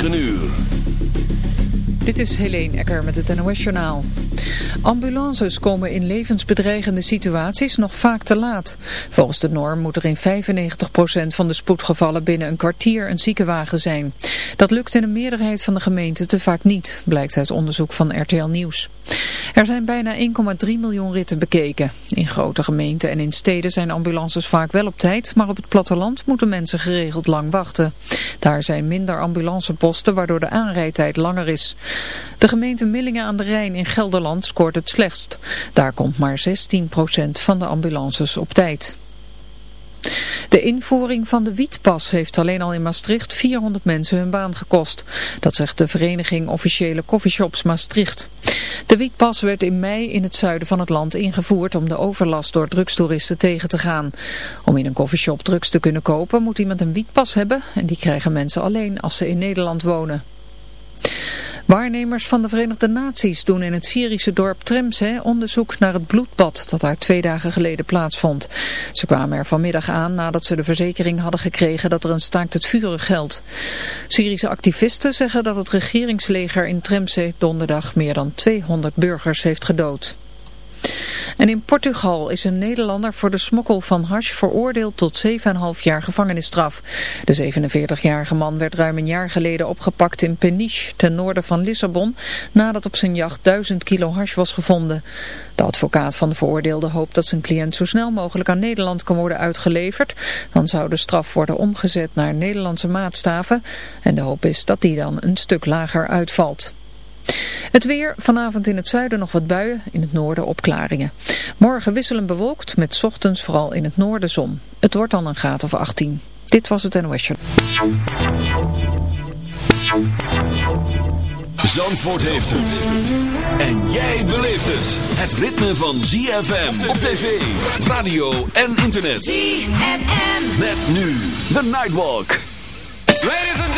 9 uur. Dit is Helene Ecker met het NOS Journaal. Ambulances komen in levensbedreigende situaties nog vaak te laat. Volgens de norm moet er in 95% van de spoedgevallen binnen een kwartier een ziekenwagen zijn. Dat lukt in een meerderheid van de gemeenten te vaak niet, blijkt uit onderzoek van RTL Nieuws. Er zijn bijna 1,3 miljoen ritten bekeken. In grote gemeenten en in steden zijn ambulances vaak wel op tijd, maar op het platteland moeten mensen geregeld lang wachten. Daar zijn minder ambulanceposten, waardoor de aanrijdtijd langer is. De gemeente Millingen aan de Rijn in Gelderland scoort het slechtst. Daar komt maar 16% van de ambulances op tijd. De invoering van de wietpas heeft alleen al in Maastricht 400 mensen hun baan gekost. Dat zegt de vereniging Officiële Coffeeshops Maastricht. De wietpas werd in mei in het zuiden van het land ingevoerd om de overlast door drugstoeristen tegen te gaan. Om in een coffeeshop drugs te kunnen kopen moet iemand een wietpas hebben en die krijgen mensen alleen als ze in Nederland wonen. Waarnemers van de Verenigde Naties doen in het Syrische dorp Tremse onderzoek naar het bloedbad dat daar twee dagen geleden plaatsvond. Ze kwamen er vanmiddag aan nadat ze de verzekering hadden gekregen dat er een staakt het vuren geldt. Syrische activisten zeggen dat het regeringsleger in Tremse donderdag meer dan 200 burgers heeft gedood. En in Portugal is een Nederlander voor de smokkel van hash veroordeeld tot 7,5 jaar gevangenisstraf. De 47-jarige man werd ruim een jaar geleden opgepakt in Peniche, ten noorden van Lissabon, nadat op zijn jacht 1000 kilo hash was gevonden. De advocaat van de veroordeelde hoopt dat zijn cliënt zo snel mogelijk aan Nederland kan worden uitgeleverd. Dan zou de straf worden omgezet naar Nederlandse maatstaven en de hoop is dat die dan een stuk lager uitvalt. Het weer, vanavond in het zuiden nog wat buien, in het noorden opklaringen. Morgen wisselen bewolkt, met ochtends vooral in het noorden zon. Het wordt dan een graad of 18. Dit was het NOS Zandvoort heeft het. En jij beleeft het. Het ritme van ZFM op tv, radio en internet. ZFM. Met nu de Nightwalk. Ladies and gentlemen.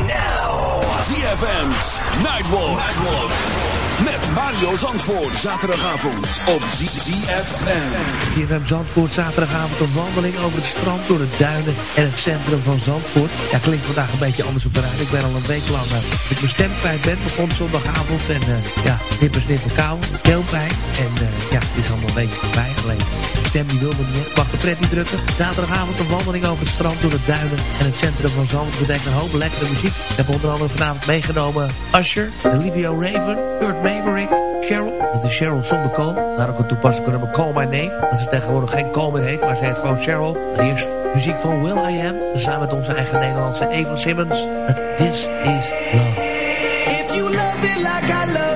now. ZFM's Nightwalk. Nightwalk. Met Mario Zandvoort. Zaterdagavond op ZFM. ZFM Zandvoort. Zaterdagavond een wandeling over het strand, door de duinen en het centrum van Zandvoort. Ja, klinkt vandaag een beetje anders op de rij. Ik ben al een week lang uh, ik mijn stem kwijt ben. Begon zondagavond en uh, ja, nippers, nipper, kou, keelpijn. En uh, ja, is allemaal een beetje voorbij gelegen. Stem die wilde niet echt. Mag de pret niet drukken. Zaterdagavond een wandeling over het strand, door de duinen en het centrum van Zandvoort. Betekent een hoop lekkere muziek. Ik heb onder andere vanavond meegenomen Usher, Olivia Raven, Kurt Maverick, Cheryl. Dat is Cheryl zonder Call. Daar ook een toepasselijke nummer Call My Name. Dat ze tegenwoordig geen Call meer heet, maar ze heet gewoon Cheryl. Maar eerst muziek van Will I Am. Samen met onze eigen Nederlandse Eva Simmons. Het This Is Love. If you love it like I love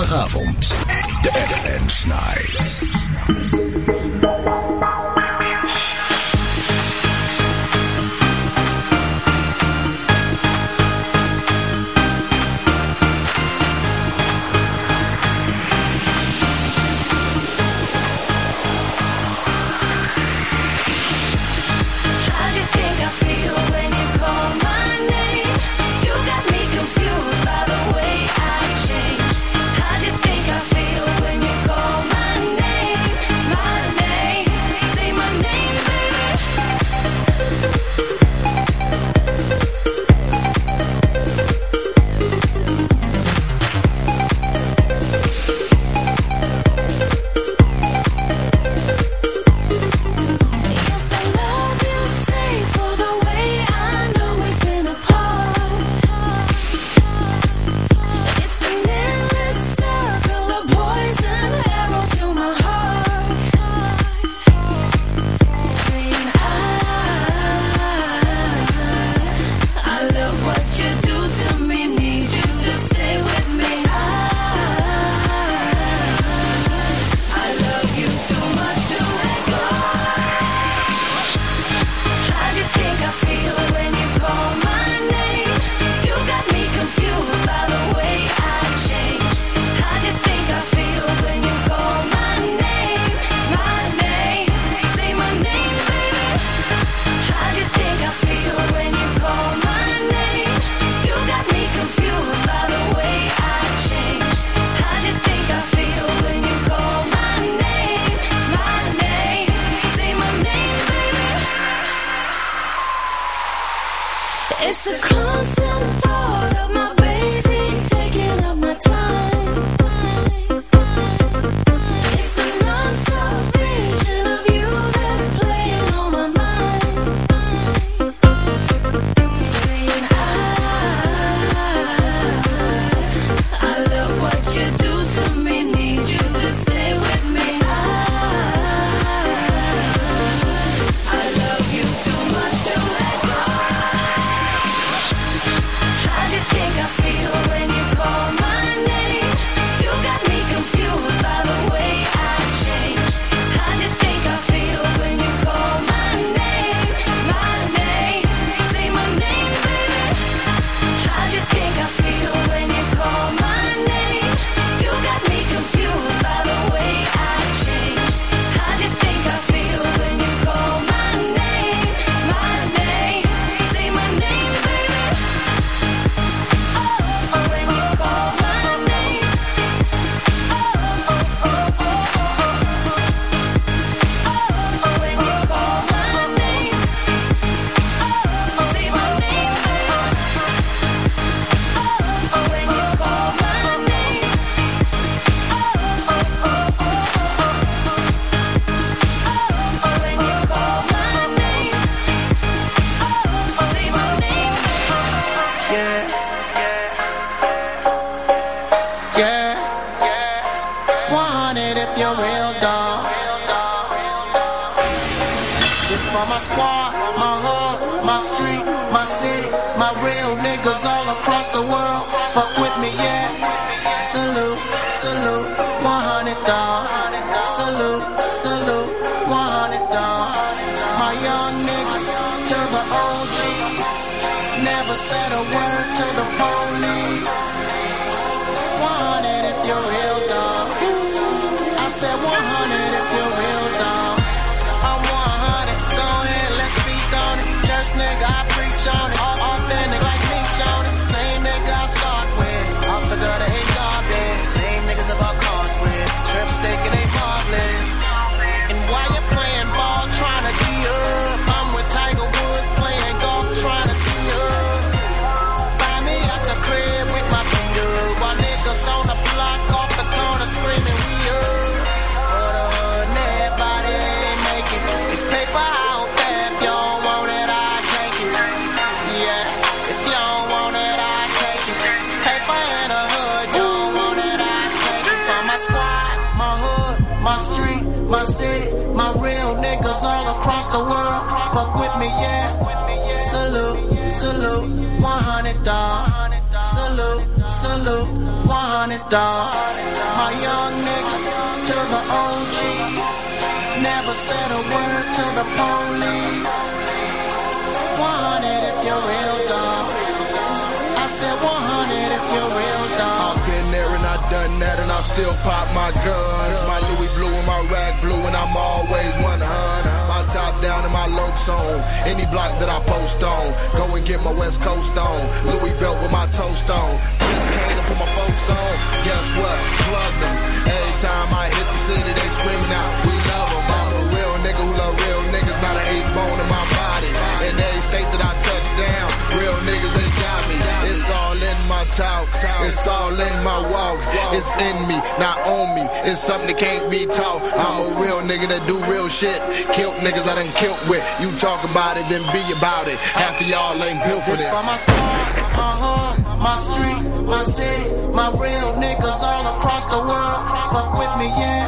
I love This for my squad, my hood, my street, my city, my real niggas all across the world. Fuck with me, yeah. Salute, salute, 100 dog. Salute, salute, 100 dog. My young niggas to the OGs. Never said a word to the. Niggas all across the world. Fuck with me, yeah. Salute, salute, 100 dog. Salute, salute, 100 dog. My young niggas to the OGs. Never said a word to the police. Done that and I still pop my guns. My Louis blue and my rag blue and I'm always 100. My top down and my lokes on. Any block that I post on. Go and get my West Coast on. Louis belt with my toast on. Just came to put my folks on. Guess what? Talk, it's all in my walk. It's in me, not on me. It's something that can't be taught. I'm a real nigga that do real shit. Killed niggas I done killed with. You talk about it, then be about it. Half of y'all ain't built for This this. for my squad, my hood, my street, my city, my real niggas all across the world. Fuck with me, yeah.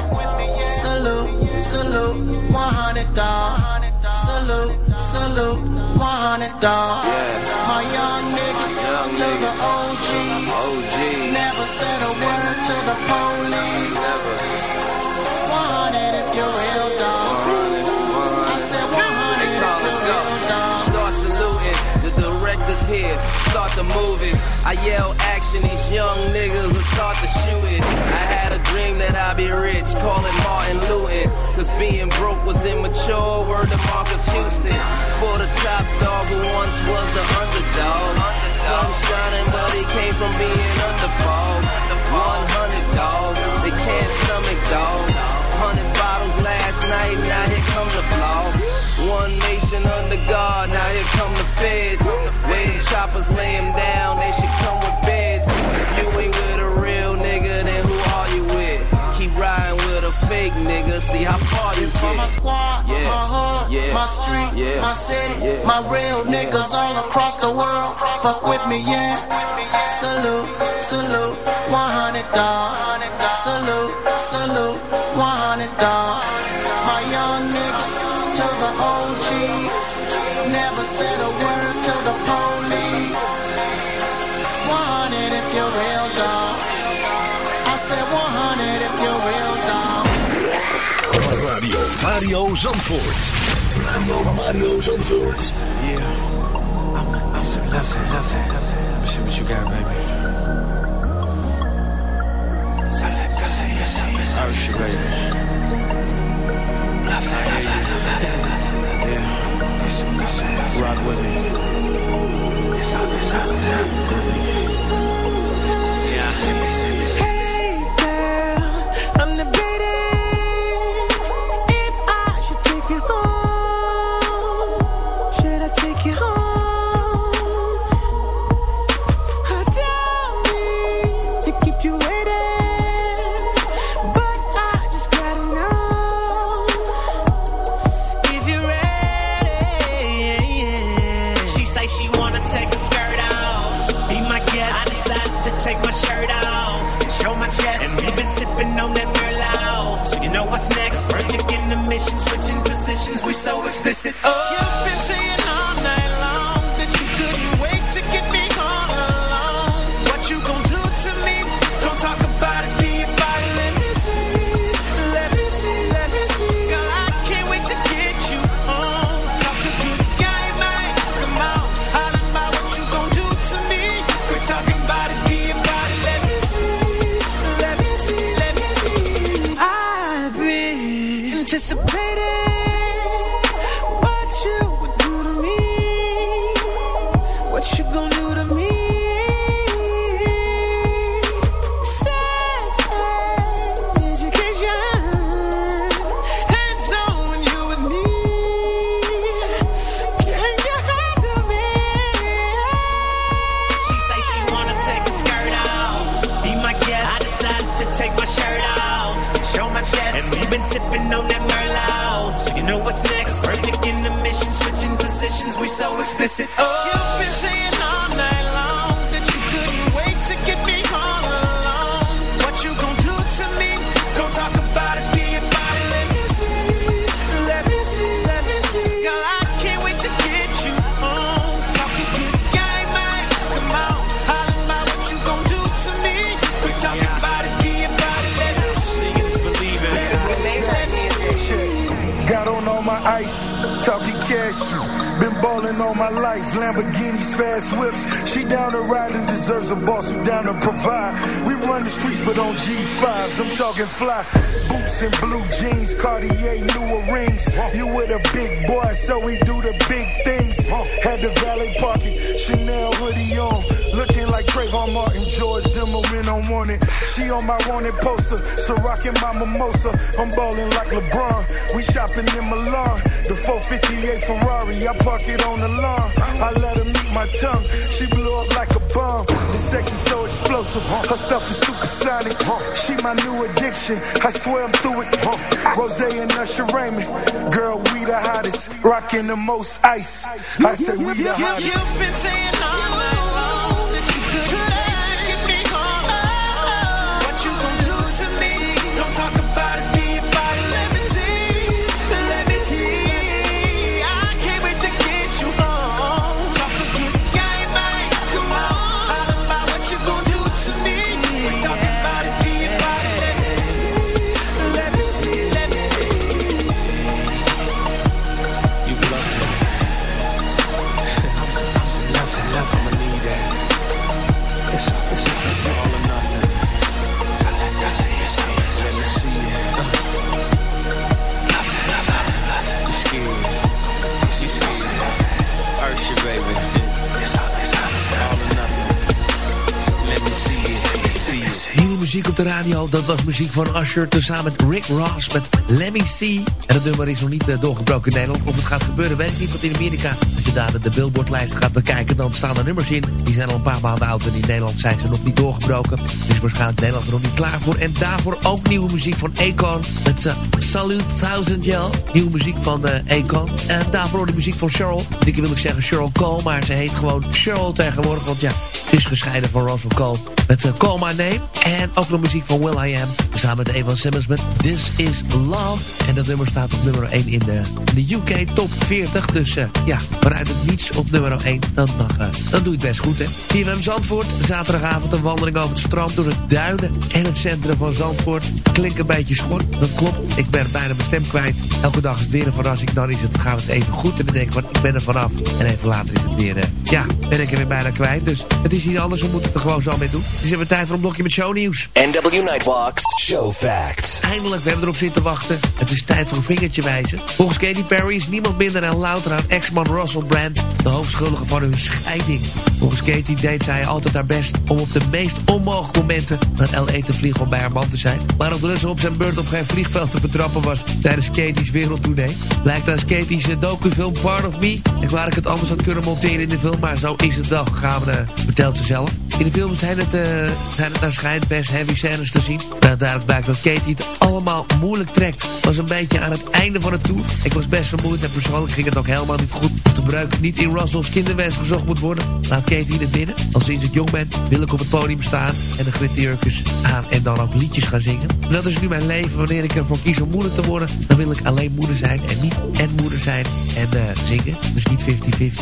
Salute, salute, 100 dog. Salute, salute, 100 dog. My young niggas to the OGs. Never said a word to the police. 100 if you're real dog. I said 100 if you're real dog. Start saluting, the director's here. Start the movie. I yell action, these young niggas will start to shoot it. I had a dream that I'd be rich, call it Martin Luton. Cause being broke was immature, word to Marcus Houston. For the top dog who once was the underdog. Sun shining, but he came from being underfall. 100 dog, they can't stomach dog. 100 bottles last night, now here come the vlogs. One nation under God, now here come the feds. Where them choppers lay down, they should come with beds. If you ain't with a real nigga, then who are you with? Keep riding with a fake nigga, see how far This for my squad, Yeah. my hood, Yeah. my street, Yeah. my city, my real niggas all across the world. Fuck with me, yeah. Salute, salute, 100 dog. Salute, salute, 100 dog. Mario Zandvoort. Radio Mario Zandvoort. Listen, listen, listen. Let me see what you got, baby. Usher, baby. Yeah. Rock with me. It's all it's all it's all with me. Yeah, switching positions. positions, we so explicit. Oh, She on my wanted poster, so rockin' my mimosa. I'm ballin' like LeBron. We shopping in Milan. The 458 Ferrari, I park it on the lawn. I let her meet my tongue. She blew up like a bomb. The sex is so explosive. Her stuff is supersonic. She my new addiction. I swear I'm through it. Rose and Usher Raymond. Girl, we the hottest. Rockin' the most ice. I say we the hottest. You've been saying dat was muziek van Usher... tezamen met Rick Ross met Let Me See. En dat nummer is nog niet eh, doorgebroken in Nederland. Of het gaat gebeuren, weet ik niet, want in Amerika... als je daar de Billboard-lijst gaat bekijken... dan staan er nummers in. Die zijn al een paar maanden oud en in Nederland zijn ze nog niet doorgebroken. Dus waarschijnlijk Nederland er nog niet klaar voor. En daarvoor ook nieuwe muziek van Akon. Met uh, Salute Thousand Yell. Nieuwe muziek van uh, Akon. En daarvoor de muziek van Cheryl. Ik wil ik zeggen Cheryl Cole, maar ze heet gewoon Cheryl tegenwoordig. Want ja, ze is gescheiden van Russell Cole. Met uh, Call My Name. En ook nog muziek van Will I Am. Samen met Evan Simmons met This Is Love. En dat nummer staat op nummer 1 in de, de UK Top 40. Dus uh, ja, vanuit het niets op nummer 1. Dan, uh, dan doe je het best goed, hè. TVM Zandvoort. Zaterdagavond een wandeling over het strand door het duinen. En het centrum van Zandvoort. Klinkt een beetje schor. Dat klopt. Ik ben bijna mijn stem kwijt. Elke dag is het weer een verrassing. Dan is het, gaat het even goed. En dan denk ik van, ik ben er vanaf. En even later is het weer, uh, ja, ben ik er weer bijna kwijt. Dus het is niet anders. We moeten er gewoon zo mee doen. Is even tijd voor een blokje met NW Nightwalks Show Facts. Eindelijk, we hebben erop zitten wachten. Het is tijd voor een vingertje wijzen. Volgens Katy Perry is niemand minder dan louter haar ex-man Russell Brand... de hoofdschuldige van hun scheiding. Volgens Katy deed zij altijd haar best om op de meest onmogelijke momenten... naar L.A. te vliegen om bij haar man te zijn. Maar op Russell op zijn beurt op geen vliegveld te betrappen was... tijdens Katy's wereldtournee. Lijkt als Katy's docufilm Part of Me... en waar ik het anders had kunnen monteren in de film... maar zo is het wel gegaan, uh, vertelt ze zelf. In de film zijn het, uh, zijn het naar schijnt best heavy scènes te zien. Nou, daaruit blijkt dat Katie het allemaal moeilijk trekt. was een beetje aan het einde van het tour. Ik was best vermoeid en persoonlijk ging het ook helemaal niet goed. Of de breuk niet in Russell's kinderwens gezocht moet worden. Laat Katie het binnen. Al sinds ik jong ben wil ik op het podium staan en de glitterjurkjes aan en dan ook liedjes gaan zingen. En dat is nu mijn leven. Wanneer ik ervoor kies om moeder te worden, dan wil ik alleen moeder zijn en niet en moeder zijn en uh, zingen. Dus niet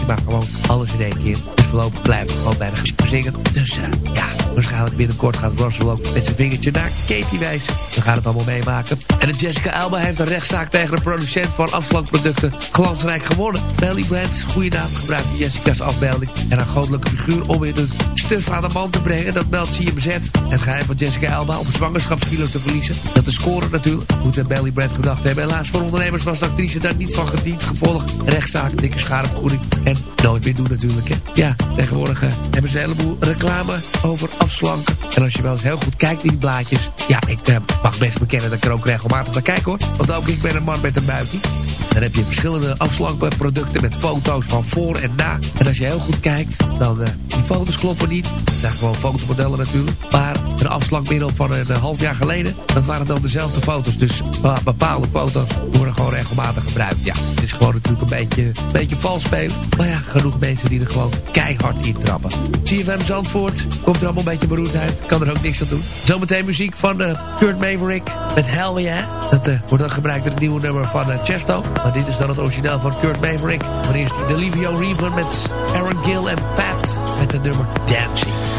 50-50, maar gewoon alles in één keer. Dus voorlopig blijf ik gewoon bij de zingen. Dus uh, ja, waarschijnlijk binnenkort gaat Russell ook met zijn vingertje naar Katie wijzen. We gaan het allemaal meemaken. En de Jessica Alba heeft een rechtszaak tegen de producent van afslankproducten glansrijk gewonnen. Belly Brands, goede naam, gebruikt Jessica's afbeelding en haar goddelijke figuur om in een stuf aan de man te brengen. Dat meldt TMZ. Het geheim van Jessica Alba om zwangerschapskilo's te verliezen. Dat is scoren natuurlijk. Moet de Belly Brand gedacht hebben. Helaas voor ondernemers was de actrice daar niet van gediend. Gevolg, rechtszaak, dikke schadevergoeding. En nooit meer doen natuurlijk. Hè. Ja, tegenwoordig uh, hebben ze een heleboel reclame over afslanken. En als je wel eens heel goed kijkt in die blaadjes. Ja, ik uh, mag best bekennen dat ik er ook regelmatig naar kijk hoor. Want ook ik ben een man met een buikje. Dan heb je verschillende afslankproducten met foto's van voor en na. En als je heel goed kijkt, dan uh, die foto's kloppen niet. Dat zijn gewoon fotomodellen natuurlijk. Maar een afslankmiddel van een half jaar geleden, dat waren dan dezelfde foto's. Dus bepaalde foto's worden gewoon regelmatig gebruikt. Ja, het is gewoon natuurlijk een beetje, een beetje vals spelen. Maar ja, genoeg mensen die er gewoon keihard in trappen. CFM Zandvoort, komt er allemaal een beetje beroerdheid. Kan er ook niks aan doen. Zometeen muziek van uh, Kurt Maverick met Hell Yeah. Dat uh, wordt dan gebruikt in het nieuwe nummer van uh, Chesto. Maar dit is dan het origineel van Kurt Maverick. Maar eerst de Livio Reaver met Aaron Gill en Pat met het nummer Dancing.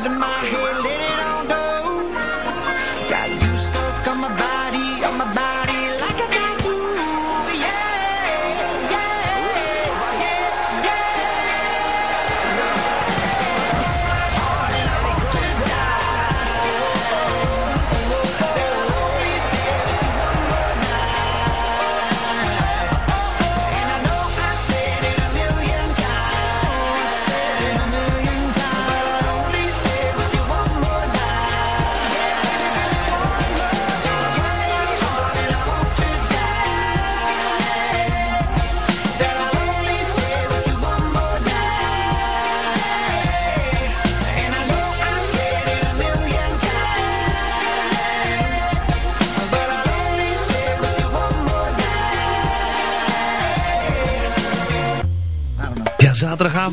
Zaterdagavond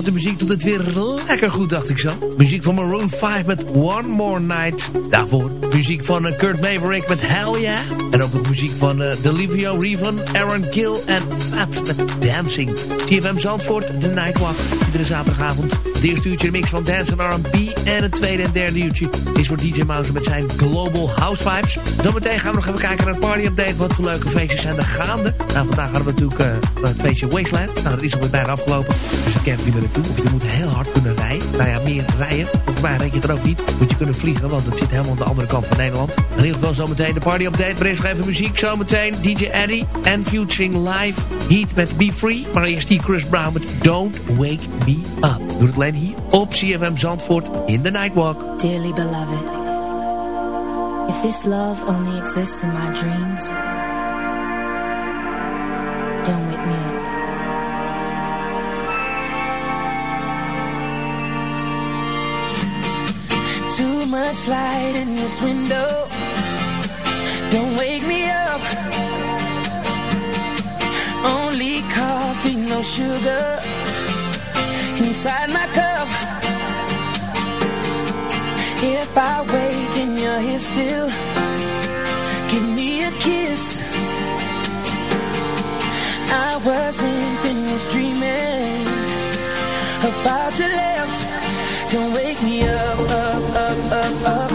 de muziek tot het weer lekker goed, dacht ik zo. Muziek van Maroon 5 met One More Night. Daarvoor muziek van uh, Kurt Maverick met Hell Yeah. En ook de muziek van uh, Delivio Revan, Aaron Gill en Fat met Dancing. TFM Zandvoort, The Nightwalk. Iedere zaterdagavond. Het eerste uurtje mix van dance en R&B. En het tweede en derde uurtje is voor DJ Mouse met zijn Global House Vibes. Zometeen gaan we nog even kijken naar een party update. Wat voor leuke feestjes zijn er gaande. Nou, vandaag hadden we natuurlijk uh, het feestje Wasteland. Nou, dat is alweer bijna afgelopen. Dus je kent niet meer naartoe. Je moet heel hard kunnen rijden. Nou ja, meer rijden. Volgens mij rijdt je er ook niet. Moet je kunnen vliegen, want het zit helemaal aan de andere kant van Nederland. In ieder geval zometeen de party update. Maar eerst nog even muziek. Zometeen DJ Eddie en Futuring Live. Heat met Be Free. Maar eerst die Chris Brown met Don't Wake Me Up. Doe het alleen hier op CFM Zandvoort in the Nightwalk. Dearly beloved. If this love only exists in my dreams, don't wake me up. Too much light in this window. Don't wake me up. Only coffee, no sugar. Inside my cup. If I wake and you're here still, give me a kiss. I wasn't finished dreaming about your lips. Don't wake me up, up, up, up, up, up.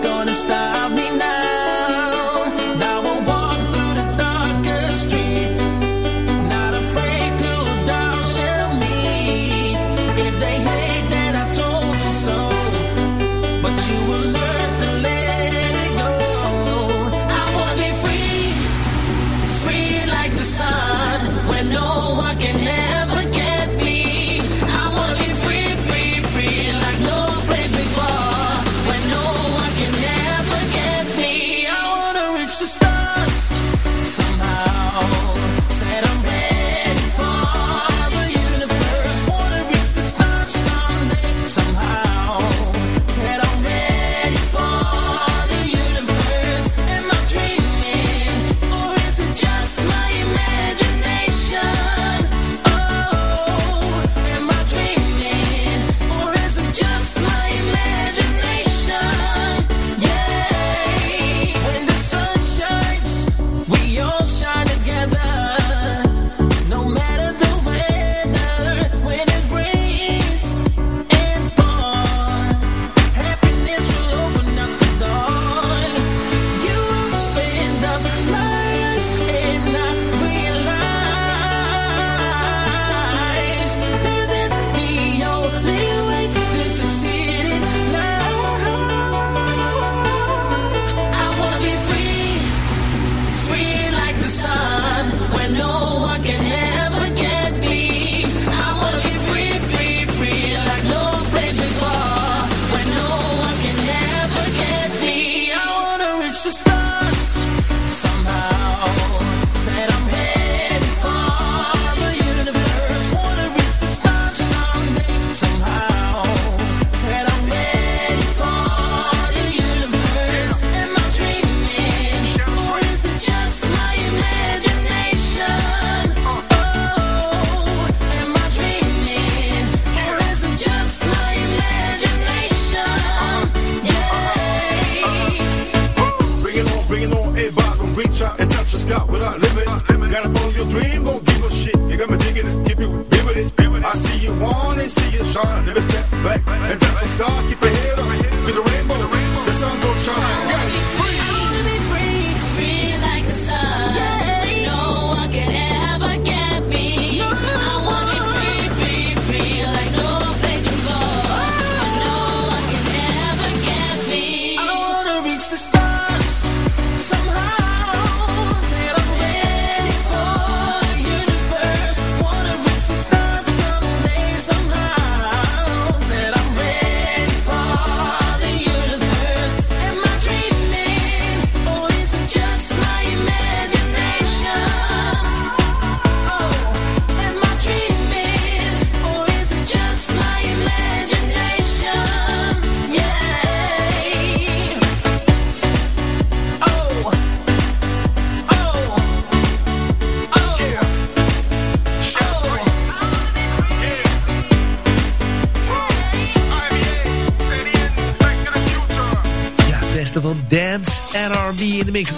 gonna stop.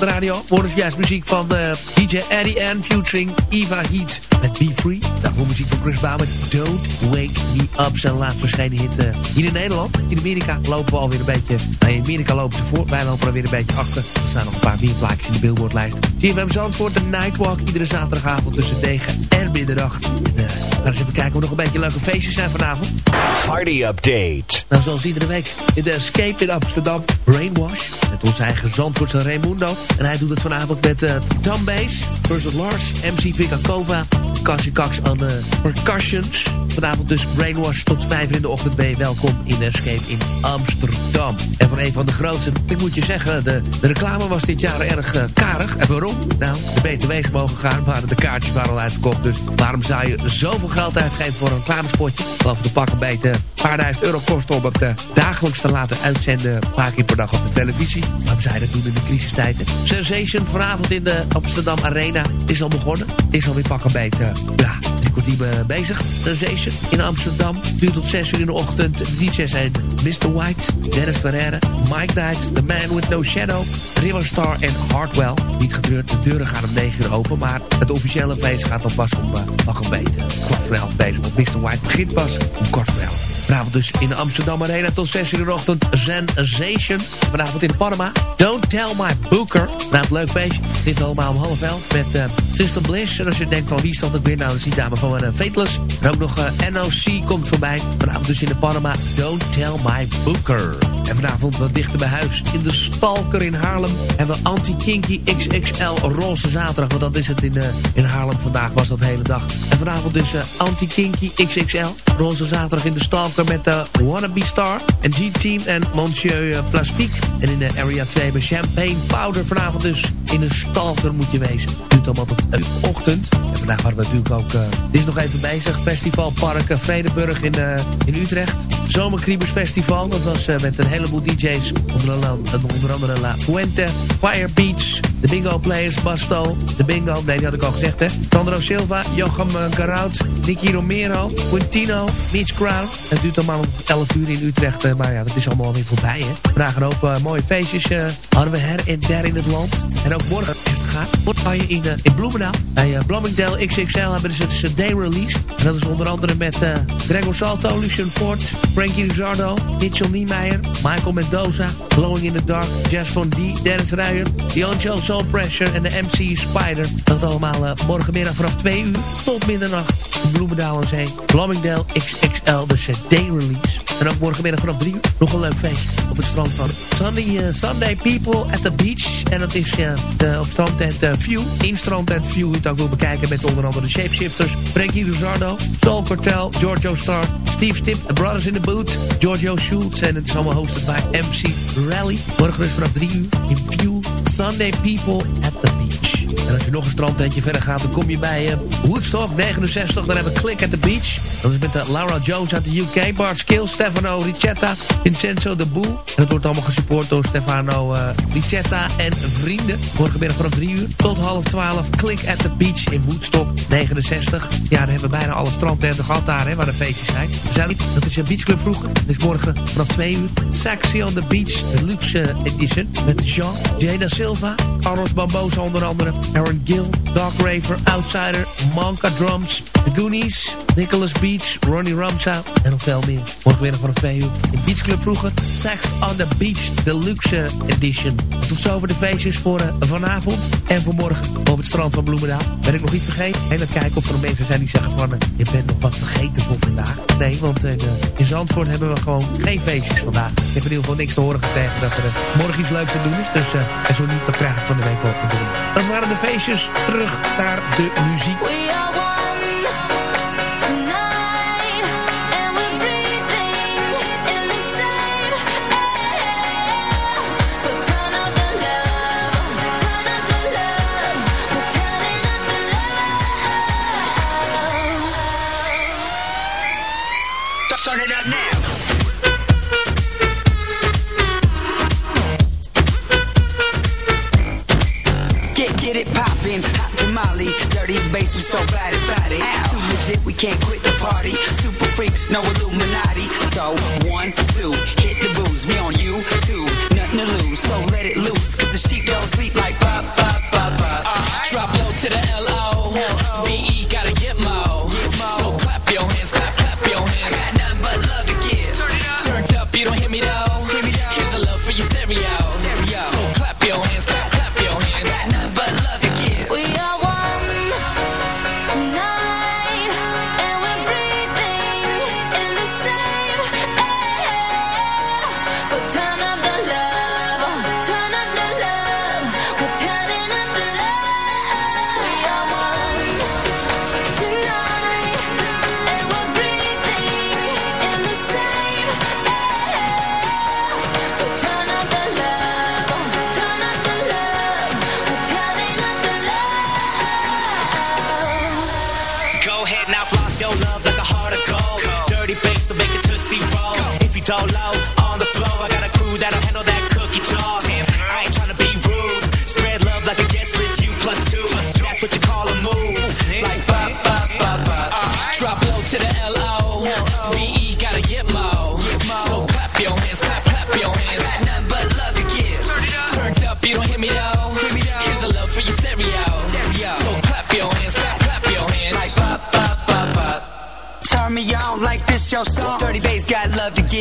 De radio. Worden juist muziek van uh, DJ Eddie N. featuring Eva Heat met Be Free. Daarvoor muziek van Chris met Don't Wake Me Up. Zijn laatst verschenen hit uh, hier in Nederland. In Amerika lopen we alweer een beetje... Nou, in Amerika lopen ze voor. Wij lopen alweer een beetje achter. Er staan nog een paar meer plaatjes in de Billboardlijst. GFM Zandvoort, de Nightwalk. Iedere zaterdagavond tussen 9 en middernacht. En uh, eens even kijken hoe nog een beetje leuke feestjes zijn vanavond. Party Update. Nou, zoals iedere week in de Escape in Amsterdam. Brainwash. Met onze eigen Zandvoortse Raimundo. En hij doet het vanavond met uh, Bass versus Lars. MC Vika Kova. Cassie Cox aan de percussions. Vanavond dus Brainwash tot 5 in de ochtend ben welkom in Escape in Amsterdam. En van een van de grootste, ik moet je zeggen, de, de reclame was dit jaar erg uh, karig. En waarom? Nou, de BTW's mogen gaan, maar de kaartjes waren al uitverkocht. Dus waarom zou je zoveel geld uitgeven voor een reclamespotje? Geloof de pakken bij paar duizend euro kosten om het uh, dagelijks te laten uitzenden. Een paar keer per dag op de televisie. Waarom je dat doen in de crisistijden? Sensation vanavond in de Amsterdam Arena is al begonnen. Is alweer pakken bij het, drie kwartier bezig. Sensation in Amsterdam. Duurt tot 6 uur in de ochtend. DJ's zijn Mr. White, Dennis Ferreira, Mike Knight, The Man With No Shadow, River Star en Hardwell. Niet getreurd, de deuren gaan om 9 uur open, maar het officiële feest gaat al pas om uh, nog een beetje. Kwart voor elf bezig, want Mr. White begint pas om kwart voor elf. Vanavond dus in de Amsterdam Arena tot 6 uur in de ochtend. Sensation. Vanavond in Panama. Don't Tell My Booker. Nou, leuk feestje. Dit allemaal om half elf met uh, Bliss. En als je denkt van wie stond het weer? Nou, dat is die dame van uh, Fateless. En ook nog uh, NOC komt voorbij. Vanavond dus in de Panama. Don't Tell My Booker. En vanavond wat dichter bij huis. In de Stalker in Haarlem. Hebben we Anti-Kinky XXL Roze Zaterdag. Want dat is het in, in Haarlem vandaag. Was dat de hele dag. En vanavond dus Anti-Kinky XXL Roze Zaterdag in de Stalker. Met de Wannabe Star. En G-Team en Monsieur Plastique. En in de Area 2 bij Champagne Powder. Vanavond dus in de Stalker moet je wezen. Duurt allemaal tot een ochtend. En vandaag hadden we natuurlijk ook... dit is nog even bezig. Festivalpark Vredeburg in, in Utrecht. Zomerkriebers Festival. Dat was met een heleboel DJ's. Onder, onder andere La Fuente, Fire Beach, de Bingo Players, Basto, de Bingo, nee die had ik al gezegd hè. Sandro Silva, Jochem uh, Garout, Nicky Romero, Quintino, Mitch Crown. Het duurt allemaal om 11 uur in Utrecht, uh, maar ja, dat is allemaal alweer voorbij hè. Vandaag een hoop uh, mooie feestjes hadden we her en der in het land. En ook morgen het gaat. Morgen ga je in, in Bloemendaal. Bij Bloomingdale XXL hebben ze dus een day release. En dat is onder andere met Gregor Salto, Lucian Ford, Frankie Rizzardo, Mitchell Niemeyer, Michael Mendoza, Glowing in the Dark, Jazz van D, Dennis Ruijer, Johncho Soul Pressure en de MC Spider. Dat allemaal uh, morgenmiddag vanaf 2 uur tot middernacht Bloemendaal en Zee. Bloomingdale XXL, de CD-release. En ook morgenmiddag vanaf 3 uur nog een leuk feestje op het strand van Sunday, uh, Sunday People at the Beach. En dat is uh, de, op strand at uh, View. In strand at View. U het ook wil bekijken met onder andere de Shapeshifters, Frankie Rizzardo, Soul Cartel, Giorgio Star, Steve Stipp, The Brothers in the Boot, Giorgio Schultz. En het is allemaal hosted bij MC Rally. Morgen dus vanaf 3 uur in View. Sunday People at the Beach. En als je nog een strandtentje verder gaat, dan kom je bij uh, Woodstock 69. Dan hebben we Click at the Beach. Dat is met uh, Laura Jones uit de UK. Bart Skill, Stefano Ricetta, Vincenzo de Boel. En het wordt allemaal gesupport door Stefano uh, Ricetta en vrienden. Morgenmiddag vanaf 3 uur tot half 12. Click at the Beach in Woodstock 69. Ja, dan hebben we bijna alle strandtenten gehad daar, hè, waar de feestjes zijn. Zijn dat is een beachclub vroeger. Dus morgen vanaf 2 uur. Sexy on the Beach, luxe edition. Met Jean, Jada Silva, Carlos Bambosa onder andere. Aaron Gill, Doc Raver, Outsider, Monka Drums, The Goonies, Nicholas Beach, Ronnie Ramsau en nog veel meer. Morgenmiddag vanaf 2 uur in Beach Club vroeger. Sex on the Beach Deluxe Edition. Tot zover de feestjes voor uh, vanavond en voor morgen op het strand van Bloemendaal. Ben ik nog iets vergeten? En dan kijken of er mensen zijn die zeggen van... Uh, je bent nog wat vergeten voor vandaag. Nee, want uh, in Zandvoort hebben we gewoon geen feestjes vandaag. Ik heb in ieder geval niks te horen gekregen dat er morgen iets leuks te doen is. Dus en zo niet, dan krijg ik van de week wel te doen. Dat waren de feestjes. Terug naar de muziek. Now we're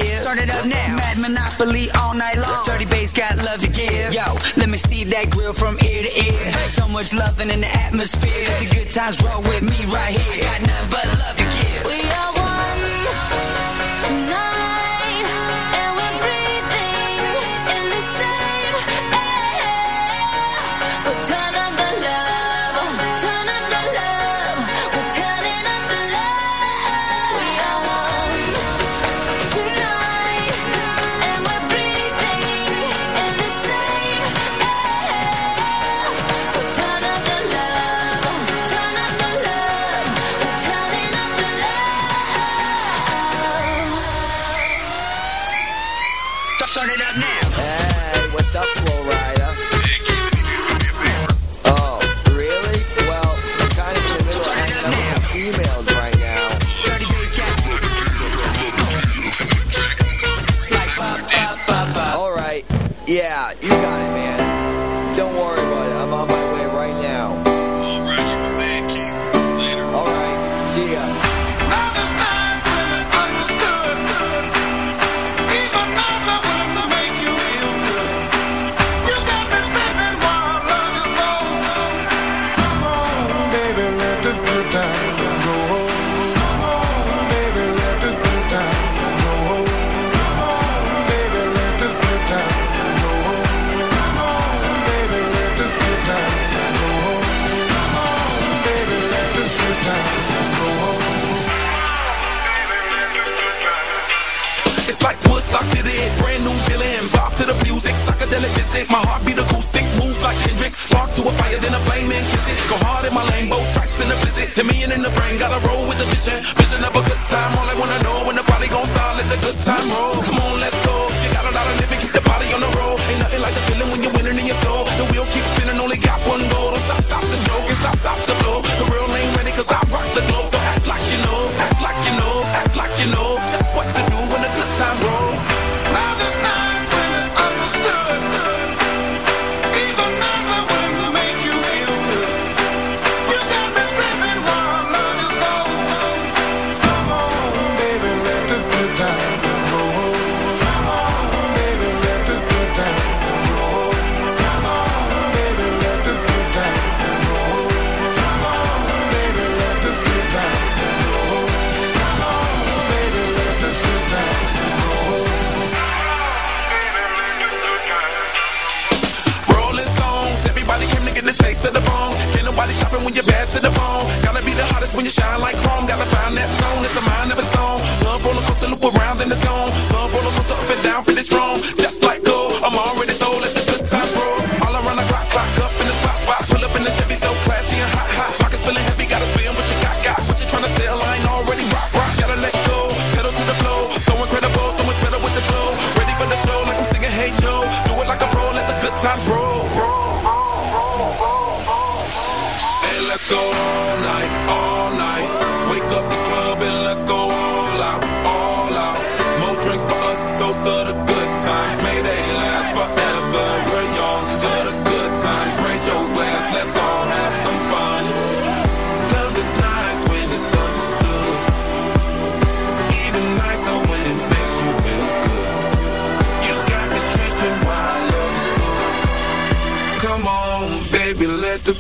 give. Started up now. Mad Monopoly all night long. Dirty bass got love to give. Yo, let me see that grill from ear to ear. So much loving in the atmosphere. The good times roll with me right here. Got nothing but love to give. We all.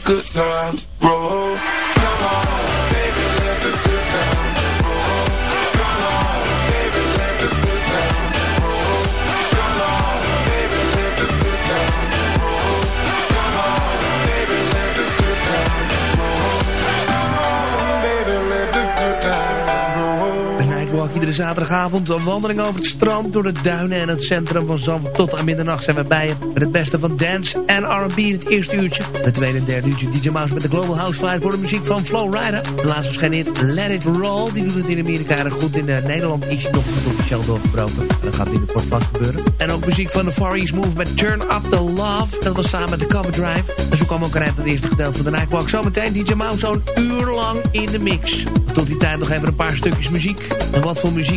good times. Zaterdagavond een wandeling over het strand... door de duinen en het centrum van Zandvoort. Tot aan middernacht zijn we bij je met het beste van dance en R&B in het eerste uurtje. Het tweede en derde uurtje DJ Mouse met de Global House voor de muziek van Flow Rider. De laatste verschijnen hit Let It Roll. Die doet het in Amerika erg goed. In uh, Nederland is hij nog niet officieel doorgebroken. Dat gaat binnenkort vast gebeuren. En ook muziek van de Far East Move met Turn Up The Love. Dat was samen met de Cover Drive. En zo kwam ook eruit het eerste gedeelte van de Nightwalk. Zometeen DJ Mouse zo'n uur lang in de mix. Tot die tijd nog even een paar stukjes muziek. En wat voor muziek?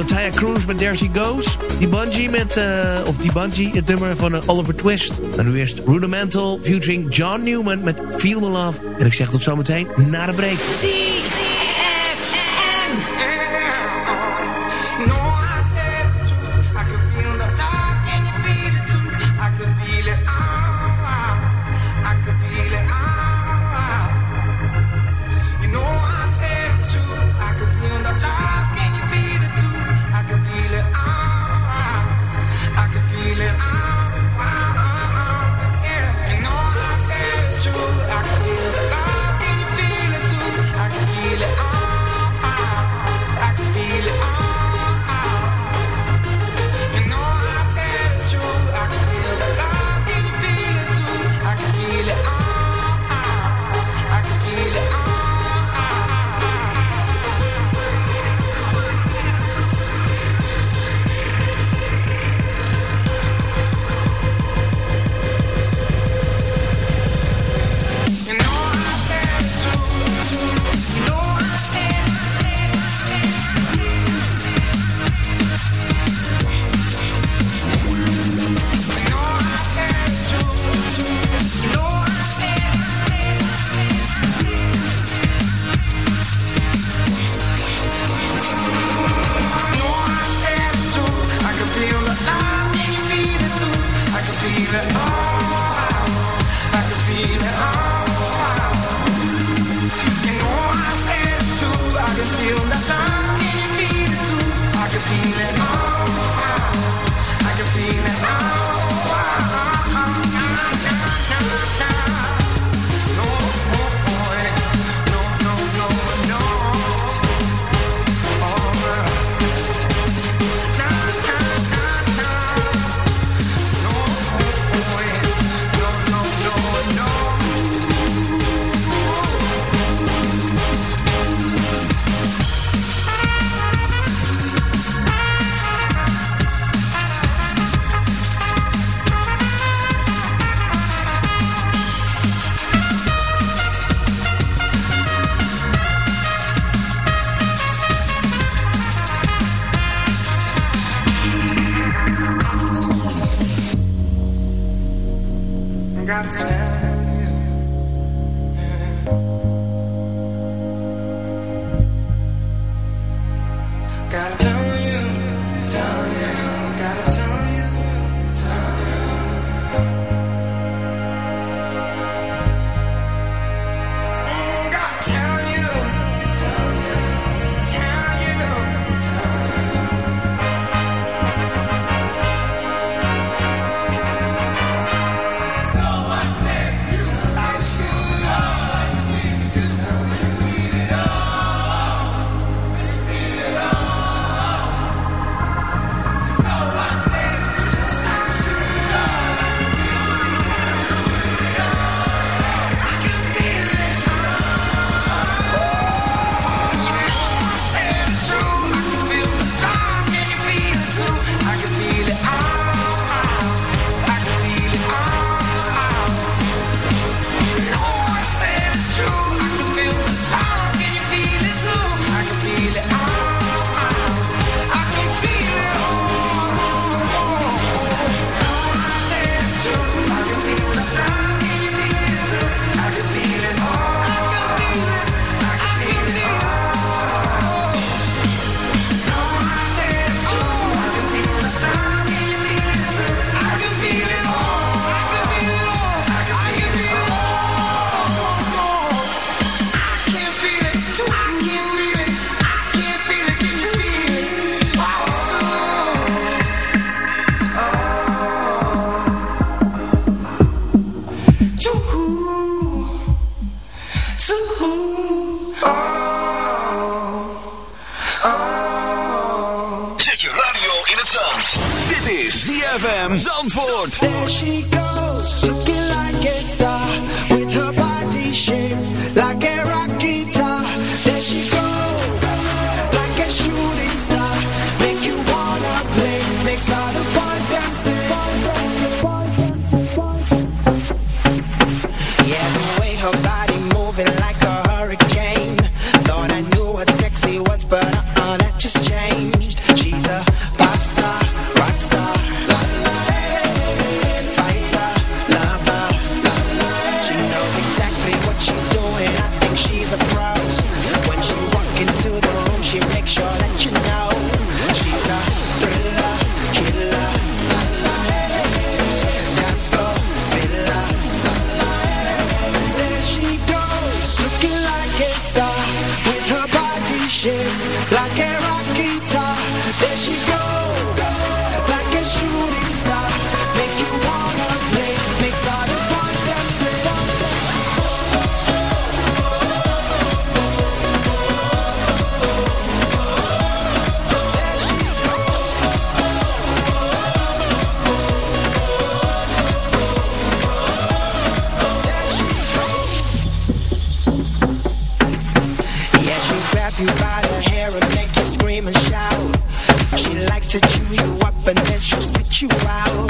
Dan Taya Cruz met There She Goes. Die Bungie met, uh, of die Bungie, het nummer van uh, Oliver Twist. En nu eerst Rudimental featuring John Newman met Feel the Love. En ik zeg tot zometeen na de break. She likes to chew you up and then she'll spit you out.